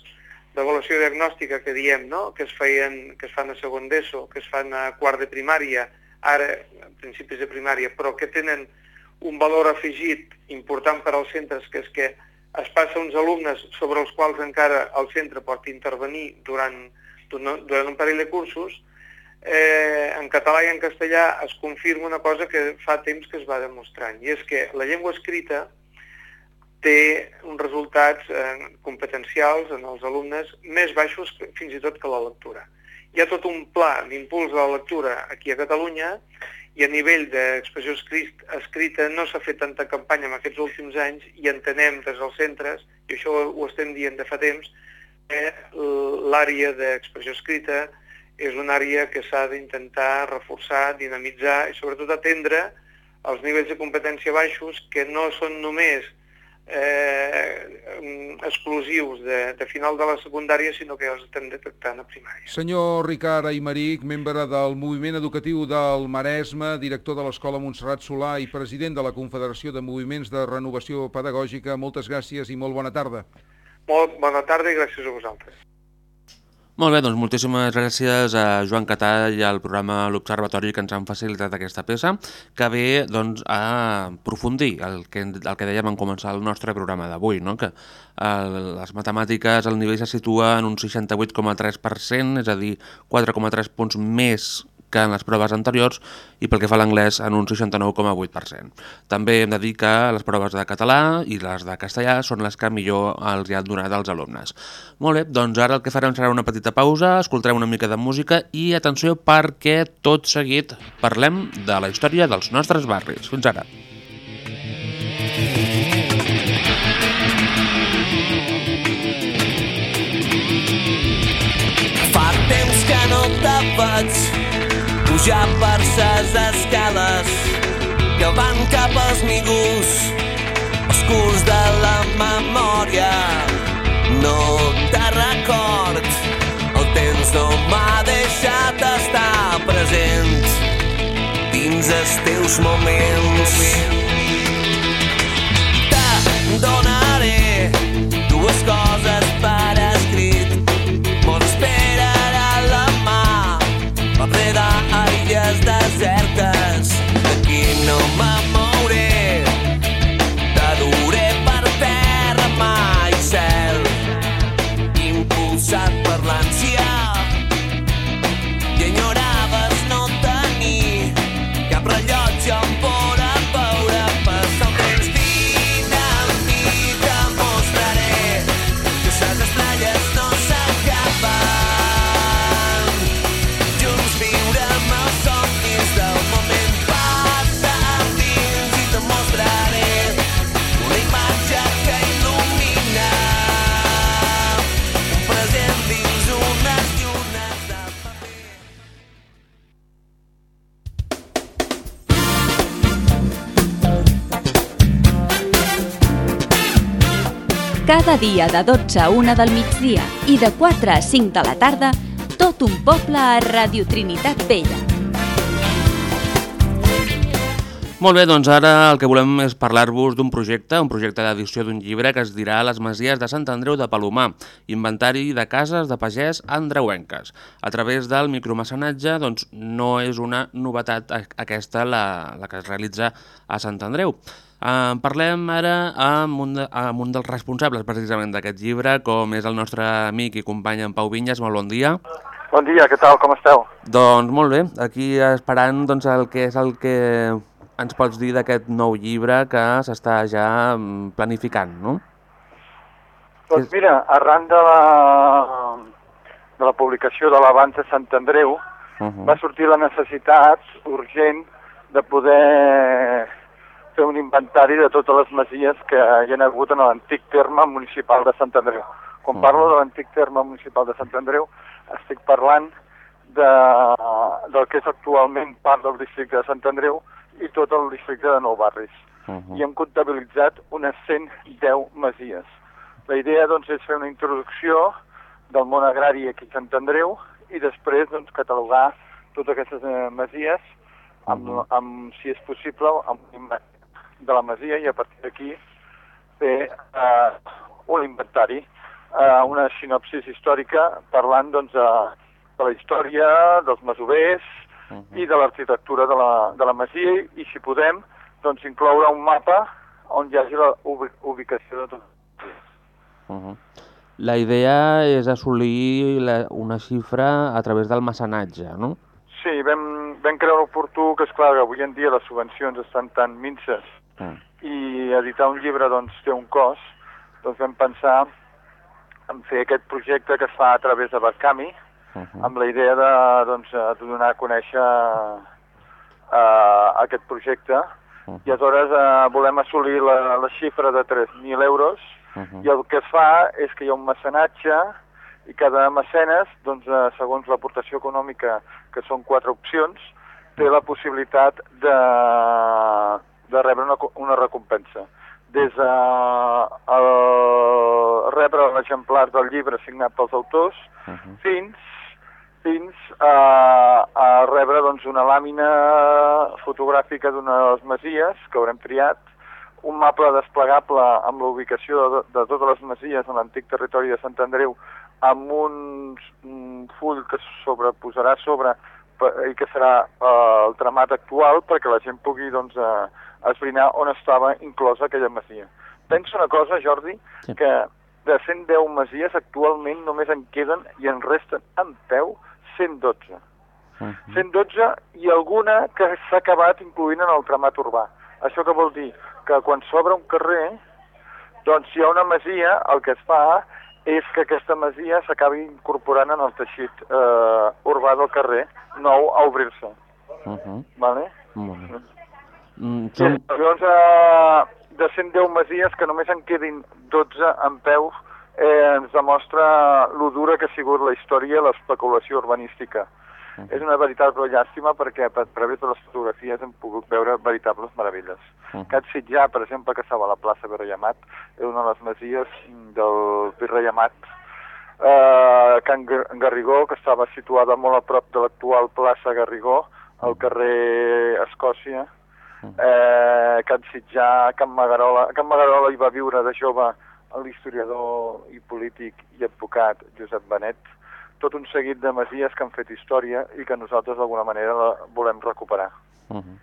d'avaluació diagnòstica que diem, no? que, es feien, que es fan a segon d'ESO, que es fan a quart de primària, ara a principis de primària, però que tenen un valor afegit important per als centres, que és que es passa uns alumnes sobre els quals encara el centre pot intervenir durant, durant un parell de cursos, eh, en català i en castellà es confirma una cosa que fa temps que es va demostrant, i és que la llengua escrita té uns resultats eh, competencials en els alumnes més baixos que, fins i tot que la lectura. Hi ha tot un pla d'impuls a la lectura aquí a Catalunya i a nivell d'expressió escrit, escrita no s'ha fet tanta campanya en aquests últims anys i entenem des dels centres, i això ho estem dient de fa temps, que l'àrea d'expressió escrita és una àrea que s'ha d'intentar reforçar, dinamitzar i sobretot atendre els nivells de competència baixos que no són només eh, mm, exclusius de, de final de la secundària, sinó que ja els estem detectant a primària. Senyor Ricard Aymeric, membre del Moviment Educatiu del Maresme, director de l'Escola Montserrat Solà i president de la Confederació de Moviments de Renovació Pedagògica, moltes gràcies i molt bona tarda. Molt bona tarda i gràcies a vosaltres. Molt bé, doncs moltíssimes gràcies a Joan Catà i al programa L'Observatori que ens han facilitat aquesta peça, que ve doncs, a aprofundir el que, el que dèiem en començar el nostre programa d'avui, no? que el, les matemàtiques, el nivell se situa en un 68,3%, és a dir, 4,3 punts més que en les proves anteriors i pel que fa a l'anglès en un 69,8%. També hem de dir que les proves de català i les de castellà són les que millor els hi han donat als alumnes. Molt bé, doncs ara el que farem serà una petita pausa, escoltarem una mica de música i atenció perquè tot seguit parlem de la història dels nostres barris. Fins ara. Fa temps que no te veig pujar per ses escales que van cap als migus oscurs de la memòria. No te record, el temps no m'ha deixat estar present dins els teus moments. Te dia de 12 a 1 del migdia i de 4 a 5 de la tarda, tot un poble a Radio Trinitat Vella. Molt bé, doncs ara el que volem és parlar-vos d'un projecte, un projecte d'edició d'un llibre que es dirà Les Masies de Sant Andreu de Palomar, inventari de cases de pagès andreuenques. A través del micromecenatge, doncs no és una novetat aquesta la, la que es realitza a Sant Andreu. Uh, parlem ara amb un, de, amb un dels responsables precisament d'aquest llibre, com és el nostre amic i company en Pau Vinyes. Molt bon dia. Bon dia, què tal, com esteu? Doncs molt bé, aquí esperant doncs, el que és el que ens pots dir d'aquest nou llibre que s'està ja mm, planificant, no? Doncs mira, arran de la, de la publicació de l'abans de Sant Andreu, Uh -huh. va sortir la necessitat urgent de poder fer un inventari de totes les masies que hi ha hagut en l'antic terme municipal de Sant Andreu. Quan Mhm. parlo de l'antic terme municipal de Sant Andreu, estic parlant de, del que és actualment part del districte de Sant Andreu i tot el districte de Nou Barris. Uh i hem comptabilitzat unes 110 masies. La idea doncs, és fer una introducció del món agrari aquí a Sant Andreu i després doncs, catalogar totes aquestes eh, masies amb, amb, si és possible, amb un de la masia i a partir d'aquí fer eh, un inventari, eh, una sinopsis històrica parlant doncs, de, de la història, dels masovers i de l'arquitectura de, la, de la masia i, i si podem, doncs incloure un mapa on hi hagi la ubi- ubicació de tot. Uh -huh. La idea és assolir la, una xifra a través del mecenatge, no? Sí, vam, vam creure oportú que, és clar que avui en dia les subvencions estan tan minces Mm. i editar un llibre doncs, té un cost, doncs vam pensar en fer aquest projecte que es fa a través de Barcami, Uh -huh. amb la idea de, doncs, de donar a conèixer uh, aquest projecte. I aleshores uh, volem assolir la, la xifra de 3.000 euros Uh -huh. i el que es fa és que hi ha un mecenatge i cada mecenes, doncs, eh, segons l'aportació econòmica, que són quatre opcions, té la possibilitat de, de rebre una, una recompensa. des de el, rebre l'exemplar del llibre signat pels autors Uh -huh. fins fins a, a rebre doncs, una làmina fotogràfica d'una de les masies que haurem triat, un mapa desplegable amb la ubicació de, de totes les masies en l'antic territori de Sant Andreu amb un, un full que sobreposarà sobre i que serà eh, el tramat actual perquè la gent pugui doncs, eh, esbrinar on estava inclosa aquella masia. Penso una cosa, Jordi, Sí. que de 110 masies actualment només en queden i en resten en peu 112. Uh -huh. 112 i alguna que s'ha acabat incloent en el tramat urbà. Això què vol dir? Que quan s'obre un carrer, doncs si hi ha una masia, el que es fa és que aquesta masia s'acabi incorporant en el teixit eh, urbà del carrer nou a obrir-se. Uh -huh. Vale? Molt bé. Mm, Sí, són... llavors, eh, de 110 masies, que només en quedin 12 en peu, eh, ens demostra lo dura que ha sigut la història i l'especulació urbanística. És una veritable llàstima perquè a través de les fotografies hem pogut veure veritables meravelles. Uh Cat Sitjà, per exemple, que estava a la plaça Virrellamat, és una de les masies del Virrellamat. Eh, Can Gar- Garrigó, que estava situada molt a prop de l'actual plaça Garrigó, al carrer Escòcia. Eh, Can Sitjà, Can Magarola. Can Magarola hi va viure de jove l'historiador i polític i advocat Josep Benet. Tot un seguit de masies que han fet història i que nosaltres d'alguna manera la volem recuperar. Uh -huh.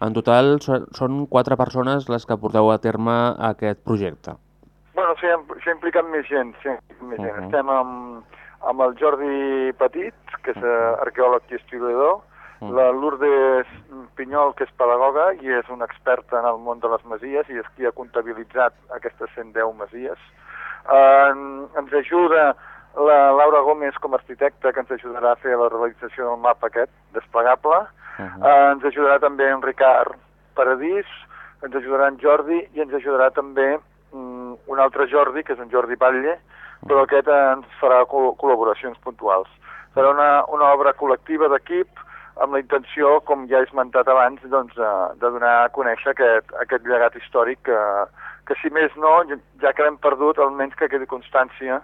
En total són quatre persones les que porteu a terme aquest projecte. Bueno, s'ha s'ha implicat més gent, implicat més gent. Mhm. Estem amb, amb el Jordi Petit, que és uh arqueòleg i historiador, Mhm. la Lourdes Pinyol, que és pedagoga i és una experta en el món de les masies i és qui ha comptabilitzat aquestes 110 masies. Eh, ens ajuda la Laura Gómez com a arquitecta, que ens ajudarà a fer la realització del mapa aquest desplegable. Uh Eh, ens ajudarà també en Ricard Paradís, ens ajudarà en Jordi i ens ajudarà també mm, un altre Jordi, que és en Jordi Batlle, però aquest ens farà col col·laboracions puntuals. Serà una, una obra col·lectiva d'equip amb la intenció, com ja he esmentat abans, doncs, de, de donar a conèixer aquest, aquest llegat històric que, que si més no, ja- que l'hem perdut, almenys que quedi constància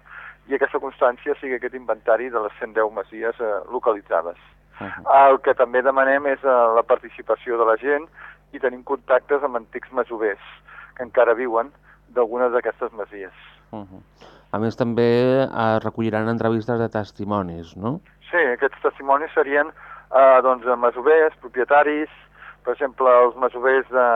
i aquesta constància sigui aquest inventari de les 110 masies eh, localitzades. El que també demanem és eh, la participació de la gent i tenim contactes amb antics masovers que encara viuen d'algunes d'aquestes masies. Uh -huh. A més, també es recolliran entrevistes de testimonis, no? Sí, aquests testimonis serien eh, doncs, masovers, propietaris, per exemple, els masovers de,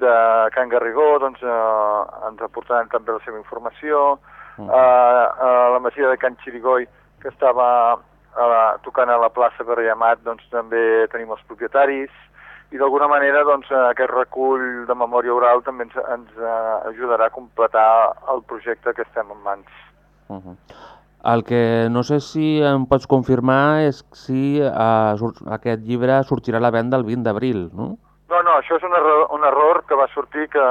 de Can Garrigó doncs, eh, ens aportaran també la seva informació, Uh eh, a la masia de Can Xirigoi, que estava a la, tocant a la plaça Berriamat, doncs també tenim els propietaris, i d'alguna manera doncs, eh, aquest recull de memòria oral també ens, ens eh, ajudarà a completar el projecte que estem en mans. Uh -huh. El que no sé si em pots confirmar és si surt, aquest llibre sortirà a la venda el 20 d'abril, no? No, no, això és un error, un error que va sortir que,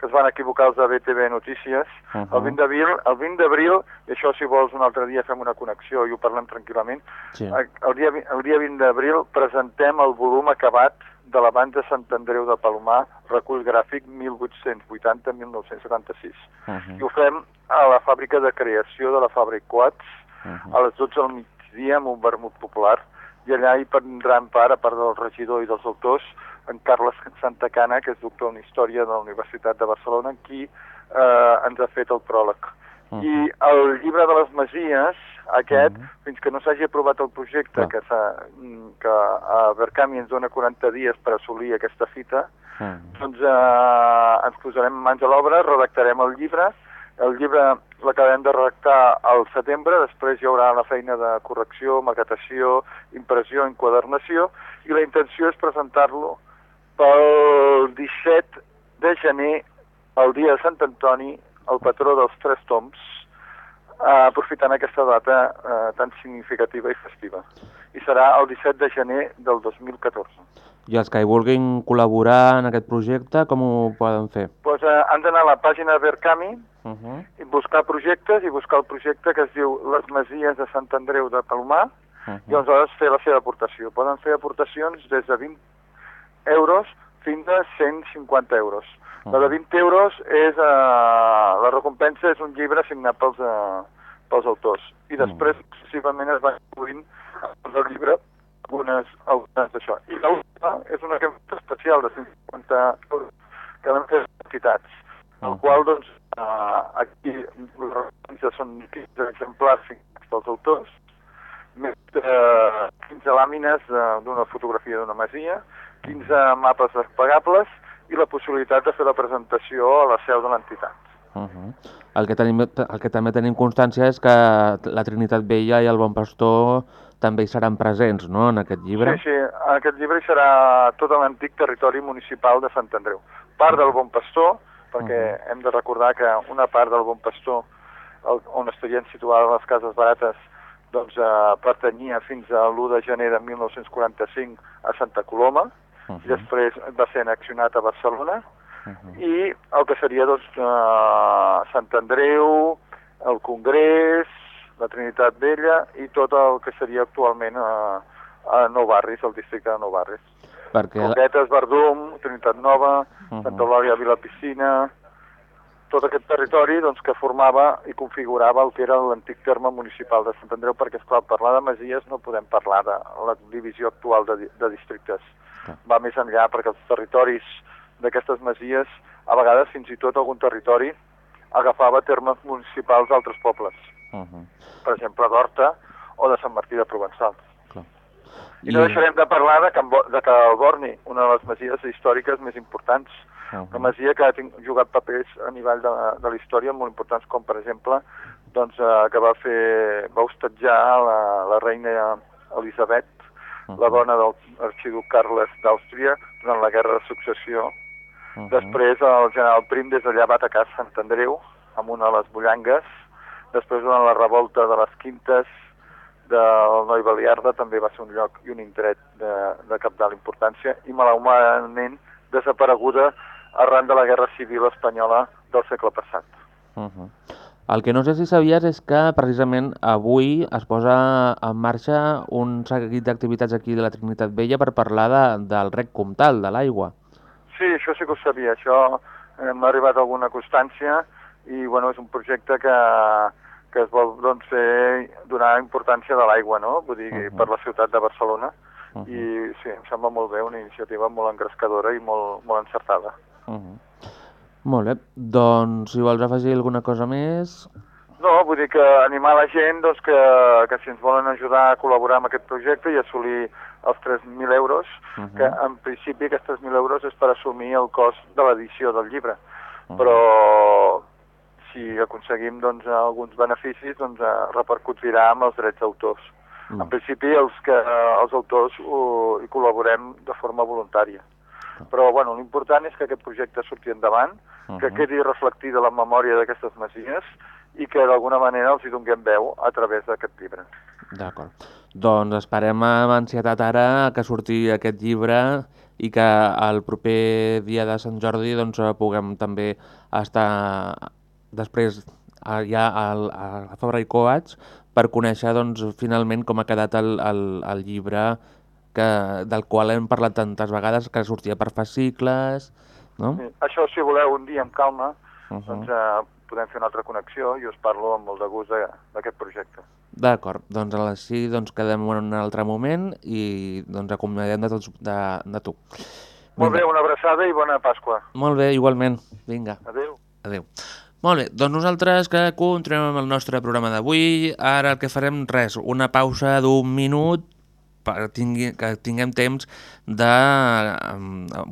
que es van equivocar els de BTV Notícies. Uh El 20 d'abril, el 20 d'abril, i això si vols un altre dia fem una connexió i ho parlem tranquil·lament, Sí. el, dia, el dia 20 d'abril presentem el volum acabat de la banda Sant Andreu de Palomar, recull gràfic 1880-1976. Uh -huh. I ho fem a la fàbrica de creació de la Fàbrica Quats, a les 12 del migdia amb un vermut popular, i allà hi prendran part, a part del regidor i dels autors, en Carles Santacana, que és doctor en Història de la Universitat de Barcelona, qui eh, ens ha fet el pròleg. I el llibre de les Masies, aquest, fins que no s'hagi aprovat el projecte, que, s'ha- mm, que a Verkami ens dona 40 dies per assolir aquesta fita, doncs eh, ens posarem mans a l'obra, redactarem el llibre, el llibre l'acabem de redactar al setembre, després hi haurà la feina de correcció, maquetació, impressió, enquadernació, i la intenció és presentar-lo pel 17 de gener, el dia de Sant Antoni, el patró dels Tres Toms, eh, aprofitant aquesta data eh, tan significativa i festiva. I serà el 17 de gener del 2014. I els que hi vulguin col·laborar en aquest projecte, com ho poden fer? Pues, eh, han d'anar a la pàgina Verkami Uh -huh. i buscar projectes i buscar el projecte que es diu Les Masies de Sant Andreu de Palomar i aleshores fer la seva aportació. Poden fer aportacions des de 20 euros fins a 150 euros. La de 20 euros és... Eh, la recompensa és un llibre signat pels, eh, pels autors. I després, successivament, es va incluint el llibre algunes, algunes d'això. I l'última és una camisa especial de 150 euros que vam fer entitats, el qual, doncs, eh, aquí les referències són 15 exemplars signats pels autors, més eh, 15 làmines d'una fotografia d'una masia, 15 mapes desplegables i la possibilitat de fer la presentació a la seu de l'entitat. Uh -huh. el, que tenim, el que també tenim constància és que la Trinitat Vella i el Bon Pastor també hi seran presents, no?, en aquest llibre. Sí, sí, en aquest llibre hi serà tot l'antic territori municipal de Sant Andreu. Part del Bon Pastor, perquè uh -huh. hem de recordar que una part del Bon Pastor, el, on estarien situades les cases barates, doncs eh, pertanyia fins a l'1 de gener de 1945 a Santa Coloma, uh -huh. i després va ser annexionat a Barcelona, uh -huh. i el que seria doncs, eh, Sant Andreu, el Congrés, la Trinitat Vella i tot el que seria actualment a, a Nou Barris, el districte de Nou Barris. Perquè... Coquetes, Verdum, Trinitat Nova, uh -huh. Santa Eulàlia, Vilapiscina, tot aquest territori doncs, que formava i configurava el que era l'antic terme municipal de Sant Andreu, perquè, esclar, parlar de masies no podem parlar de la divisió actual de, de districtes. Va més enllà, perquè els territoris d'aquestes masies, a vegades fins i tot algun territori agafava termes municipals d'altres pobles. Uh -huh. Per exemple, d'Horta o de Sant Martí de Provençal. I no deixarem de parlar de, Can Bo de Cal Borni, una de les masies històriques més importants. Uh -huh. Una masia que ha jugat papers a nivell de, de la història molt importants, com per exemple doncs, eh, que va fer va hostatjar la, la reina Elisabet, la dona del arxiduc Carles d'Àustria, durant la Guerra de Successió. Després el general Prim des d'allà va atacar Sant Andreu amb una de les bullangues. Després durant la revolta de les Quintes del Noi Baliarda també va ser un lloc i un indret de, de capdalt importància i malaumadament desapareguda arran de la Guerra Civil Espanyola del segle passat. Uh -huh. El que no sé si sabies és que precisament avui es posa en marxa un seguit d'activitats aquí de la Trinitat Vella per parlar de, del rec comtal, de l'aigua. Sí, això sí que ho sabia. Això eh, m'ha arribat alguna constància i bueno, és un projecte que, que es vol doncs, fer, donar importància de l'aigua, no? Vull dir, uh -huh. per la ciutat de Barcelona. Uh -huh. I sí, em sembla molt bé, una iniciativa molt engrescadora i molt, molt encertada. Uh -huh. Molt bé, doncs si vols afegir alguna cosa més... No, vull dir que animar la gent doncs, que, que si ens volen ajudar a col·laborar amb aquest projecte i assolir els 3.000 euros, uh -huh. que en principi aquests 3.000 euros és per assumir el cost de l'edició del llibre. Uh -huh. Però si aconseguim doncs, alguns beneficis, doncs eh, repercutirà amb els drets d'autors. Uh -huh. En principi els, que, els autors ho, hi col·laborem de forma voluntària. Però bueno, l'important és que aquest projecte surti endavant, uh -huh. que quedi reflectida la memòria d'aquestes masies i que d'alguna manera els hi donem veu a través d'aquest llibre. D'acord. Doncs esperem amb ansietat ara que surti aquest llibre i que el proper dia de Sant Jordi doncs, puguem també estar després ja al, a Fabra i Coats per conèixer doncs, finalment com ha quedat el, el, el llibre que, del qual hem parlat tantes vegades, que sortia per fascicles, no? Sí. Això, si voleu, un dia amb calma, Uh -huh. doncs eh, podem fer una altra connexió i us parlo amb molt de gust de- d'aquest projecte. D'acord, doncs així doncs, quedem en un altre moment i doncs acomiadem de, tots, de, de tu. Molt bé, una abraçada i bona Pasqua. Molt bé, igualment. Vinga. Adéu. Adéu. Molt bé, doncs nosaltres que continuem amb el nostre programa d'avui. Ara el que farem, res, una pausa d'un minut per tingui, que tinguem temps de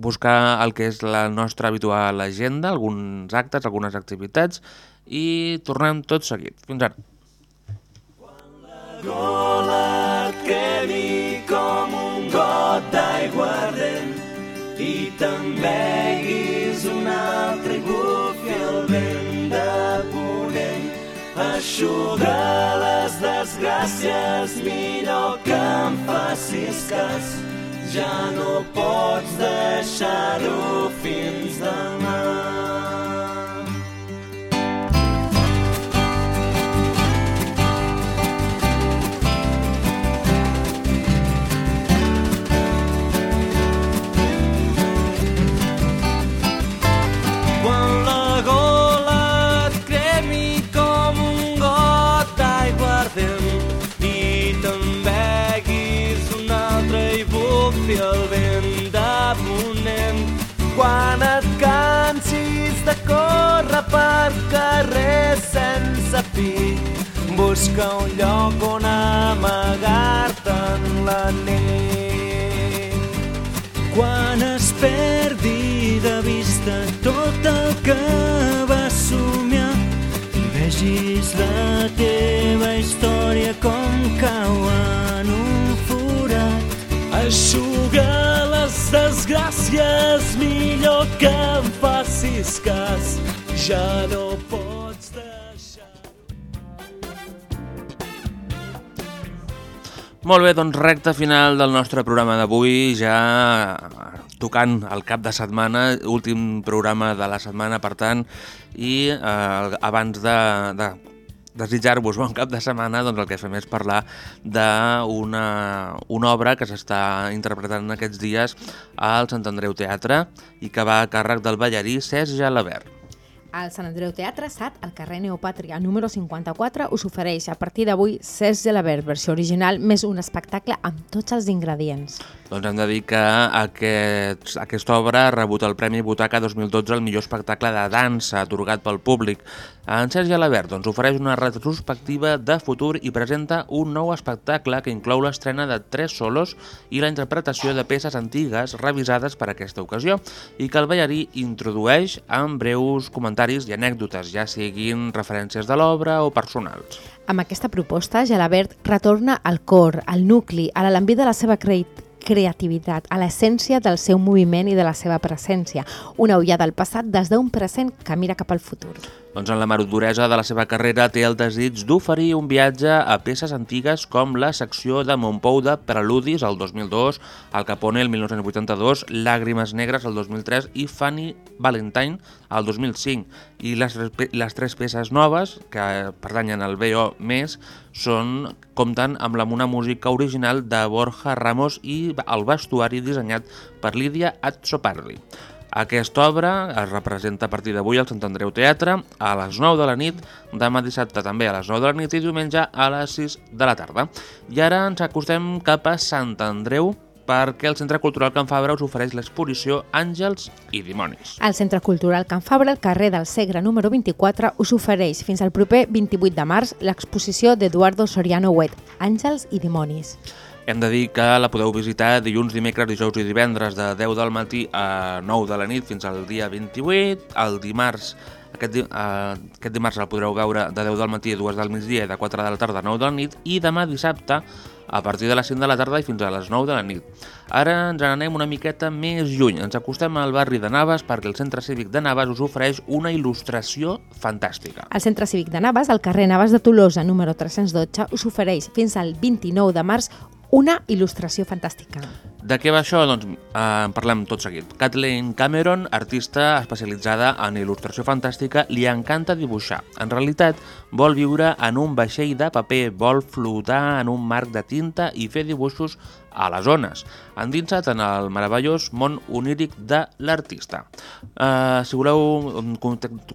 buscar el que és la nostra habitual agenda, alguns actes, algunes activitats, i tornem tot seguit. Fins ara. gola et quedi com un got d'aigua ardent i te'n beguis un altre i eixuga les desgràcies millor que em facis cas ja no pots deixar-ho fins demà fi, busca un lloc on amagar-te en la nit. Quan es perdi de vista tot el que vas somiar i vegis la teva història com cau en un forat. Aixuga les desgràcies, millor que em facis cas, ja no pots Molt bé, doncs recte final del nostre programa d'avui, ja tocant el cap de setmana, últim programa de la setmana, per tant, i eh, abans de, de desitjar-vos bon cap de setmana, doncs el que fem és parlar d'una una obra que s'està interpretant aquests dies al Sant Andreu Teatre i que va a càrrec del ballarí Cesc Jalabert. El Sant Andreu Teatre SAT, al carrer Neopàtria número 54, us ofereix a partir d'avui Cesc Gelabert, versió original, més un espectacle amb tots els ingredients. Doncs hem de dir que aquest, aquesta obra ha rebut el Premi Butaca 2012 al millor espectacle de dansa atorgat pel públic. En Sergi Alabert doncs, ofereix una retrospectiva de futur i presenta un nou espectacle que inclou l'estrena de tres solos i la interpretació de peces antigues revisades per aquesta ocasió i que el ballarí introdueix amb breus comentaris i anècdotes, ja siguin referències de l'obra o personals. Amb aquesta proposta, Gelabert retorna al cor, al nucli, a l'alambí de la seva creit creativitat, a l'essència del seu moviment i de la seva presència, una ullada al passat des d'un present que mira cap al futur. Doncs en la maduresa de la seva carrera té el desig d'oferir un viatge a peces antigues com la secció de Montpou de Preludis el 2002, Al Capone el 1982, Làgrimes Negres el 2003 i Fanny Valentine el 2005. I les, les tres peces noves, que pertanyen al B.O. més, són, compten amb la, una música original de Borja Ramos i el vestuari dissenyat per Lídia Azzopardi. Aquesta obra es representa a partir d'avui al Sant Andreu Teatre a les 9 de la nit, demà dissabte també a les 9 de la nit i diumenge a les 6 de la tarda. I ara ens acostem cap a Sant Andreu perquè el Centre Cultural Can Fabra us ofereix l'exposició Àngels i Dimonis. El Centre Cultural Can Fabra, al carrer del Segre número 24, us ofereix fins al proper 28 de març l'exposició d'Eduardo Soriano Huet, Àngels i Dimonis. Hem de dir que la podeu visitar dilluns, dimecres, dijous i divendres de 10 del matí a 9 de la nit fins al dia 28. El dimarts, aquest, uh, aquest dimarts el podreu veure de 10 del matí a 2 del migdia i de 4 de la tarda a 9 de la nit i demà dissabte a partir de les 5 de la tarda i fins a les 9 de la nit. Ara ens anem una miqueta més lluny. Ens acostem al barri de Navas perquè el Centre Cívic de Navas us ofereix una il·lustració fantàstica. El Centre Cívic de Navas, al carrer Navas de Tolosa, número 312, us ofereix fins al 29 de març una il·lustració fantàstica. De què va això? Doncs eh, en parlem tot seguit. Kathleen Cameron, artista especialitzada en il·lustració fantàstica, li encanta dibuixar. En realitat, vol viure en un vaixell de paper, vol flotar en un marc de tinta i fer dibuixos a les zones, endinsat en el meravellós món oníric de l'artista. Uh, si voleu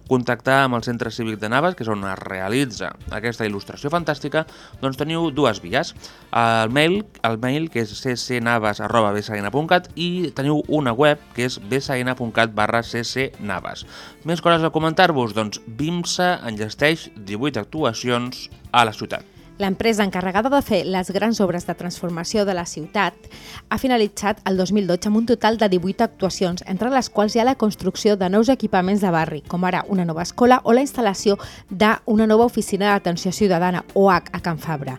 contactar amb el Centre Cívic de Navas, que és on es realitza aquesta il·lustració fantàstica, doncs teniu dues vies. El mail, el mail que és ccnavas.bsn.cat i teniu una web que és bsn.cat barra ccnavas. Més coses a comentar-vos? Doncs BIMSA enllesteix 18 actuacions a la ciutat. L'empresa encarregada de fer les grans obres de transformació de la ciutat ha finalitzat el 2012 amb un total de 18 actuacions, entre les quals hi ha la construcció de nous equipaments de barri, com ara una nova escola o la instal·lació d'una nova oficina d'atenció ciutadana, OH, a Can Fabra.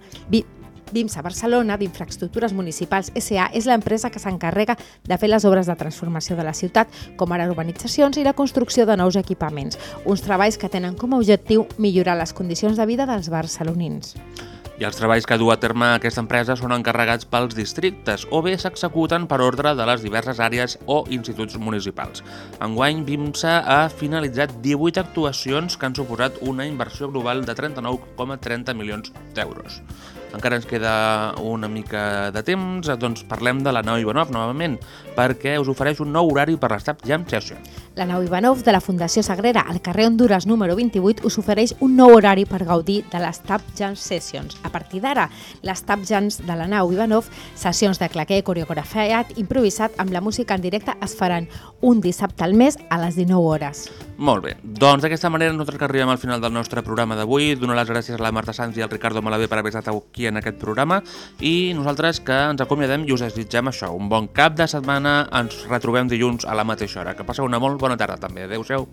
BIMSA Barcelona, d'Infraestructures Municipals SA, és l'empresa que s'encarrega de fer les obres de transformació de la ciutat, com ara urbanitzacions i la construcció de nous equipaments, uns treballs que tenen com a objectiu millorar les condicions de vida dels barcelonins. I els treballs que du a terme aquesta empresa són encarregats pels districtes o bé s'executen per ordre de les diverses àrees o instituts municipals. Enguany, BIMSA ha finalitzat 18 actuacions que han suposat una inversió global de 39,30 milions d'euros. Encara ens queda una mica de temps, doncs parlem de la nau Ivanov novament, perquè us ofereix un nou horari per l'Estab Jam Session. La nau Ivanov de la Fundació Sagrera al carrer Honduras número 28 us ofereix un nou horari per gaudir de les Tap Jam Sessions. A partir d'ara, les Tap Jams de la nau Ivanov, sessions de claquer coreografiat improvisat amb la música en directe es faran un dissabte al mes a les 19 hores. Molt bé, doncs d'aquesta manera nosaltres que arribem al final del nostre programa d'avui, donar les gràcies a la Marta Sanz i al Ricardo Malavé per haver estat aquí en aquest programa i nosaltres que ens acomiadem i us desitgem això, un bon cap de setmana, ens retrobem dilluns a la mateixa hora. Que passeu una molt bona tarda també, adeu-siau.